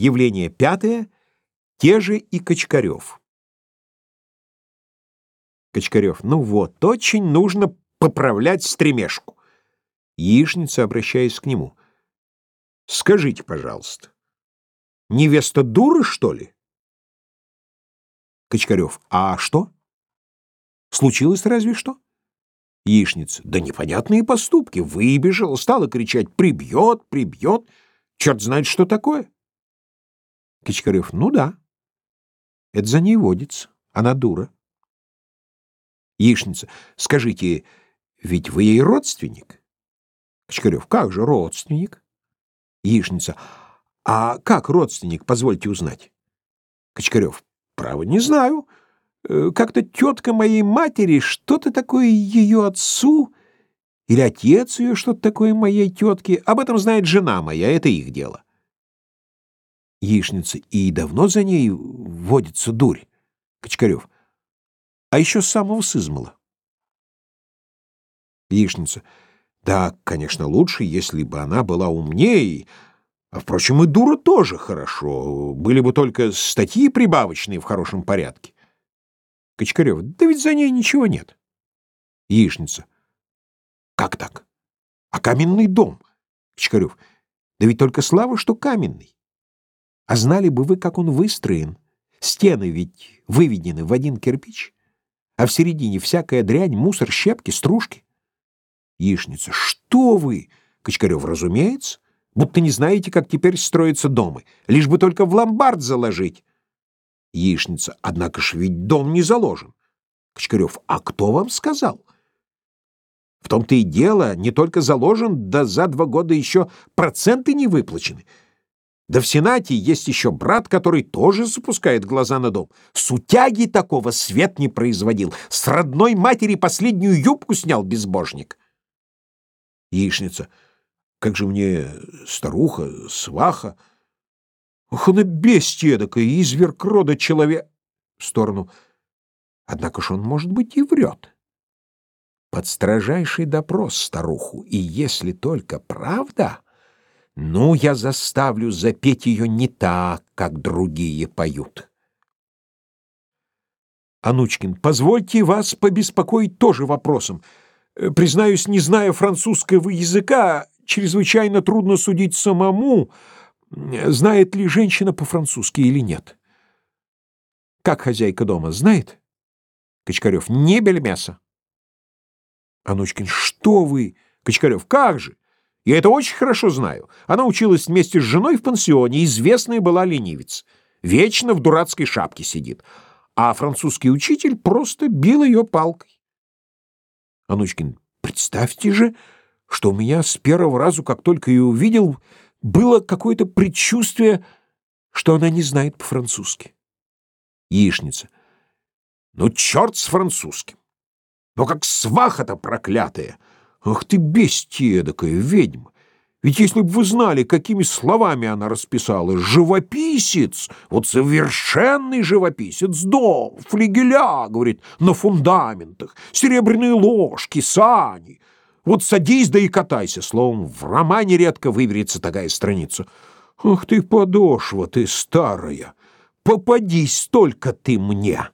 Явление пятое. Те же и Качкарев. Качкарев. Ну вот, очень нужно поправлять стремешку. Яичница, обращаясь к нему. Скажите, пожалуйста, невеста дура, что ли? Качкарев. А что? Случилось разве что? Яичница. Да непонятные поступки. Выбежала, стала кричать «прибьет, прибьет». Черт знает, что такое. Кичкарев. Ну да. Это за ней водится. Она дура. Яичница. Скажите, ведь вы ей родственник? Кочкарев. Как же родственник? Яичница. А как родственник, позвольте узнать? Кочкарев. Право, не знаю. Э, как-то тетка моей матери что-то такое ее отцу, или отец ее что-то такое моей тетке. Об этом знает жена моя, это их дело. Яичница. И давно за ней водится дурь? Кочкарев. А еще с самого сызмала. Яичница. Да, конечно, лучше, если бы она была умнее. А, впрочем, и дура тоже хорошо. Были бы только статьи прибавочные в хорошем порядке. Кочкарев. Да ведь за ней ничего нет. Яичница. Как так? А каменный дом? Кочкарев. Да ведь только слава, что каменный. А знали бы вы, как он выстроен. Стены ведь выведены в один кирпич, а в середине всякая дрянь, мусор, щепки, стружки. Яичница. Что вы? Кочкарев. Разумеется. Будто не знаете, как теперь строятся дома. Лишь бы только в ломбард заложить. Яичница. Однако ж ведь дом не заложен. Кочкарев. А кто вам сказал? В том-то и дело, не только заложен, да за два года еще проценты не выплачены. Да в Сенате есть еще брат, который тоже запускает глаза на дом. Сутяги такого свет не производил. С родной матери последнюю юбку снял безбожник. Яичница. Как же мне старуха, сваха? Ох, она бестия такая, изверг рода человек. В сторону. Однако ж он, может быть, и врет. Под строжайший допрос старуху, и если только правда... Ну, я заставлю запеть ее не так, как другие поют. Анучкин, позвольте вас побеспокоить тоже вопросом. Э, признаюсь, не зная французского языка, чрезвычайно трудно судить самому, знает ли женщина по-французски или нет. Как хозяйка дома, знает? Кочкарев, не бельмеса. Анучкин, что вы? Кочкарев, как же? Я это очень хорошо знаю. Она училась вместе с женой в пансионе, известная была ленивец. Вечно в дурацкой шапке сидит. А французский учитель просто бил ее палкой. Анучкин, представьте же, что у меня с первого раза, как только ее увидел, было какое-то предчувствие, что она не знает по-французски. Яичница. Ну, черт с французским! Но как сваха-то проклятая! Ах ты бестия эдакая, ведьма! Ведь если бы вы знали, какими словами она расписала, живописец, вот совершенный живописец, дом, флигеля, говорит, на фундаментах, серебряные ложки, сани. Вот садись да и катайся, словом, в романе редко выберется такая страница. Ах ты подошва, ты старая, попадись только ты мне!»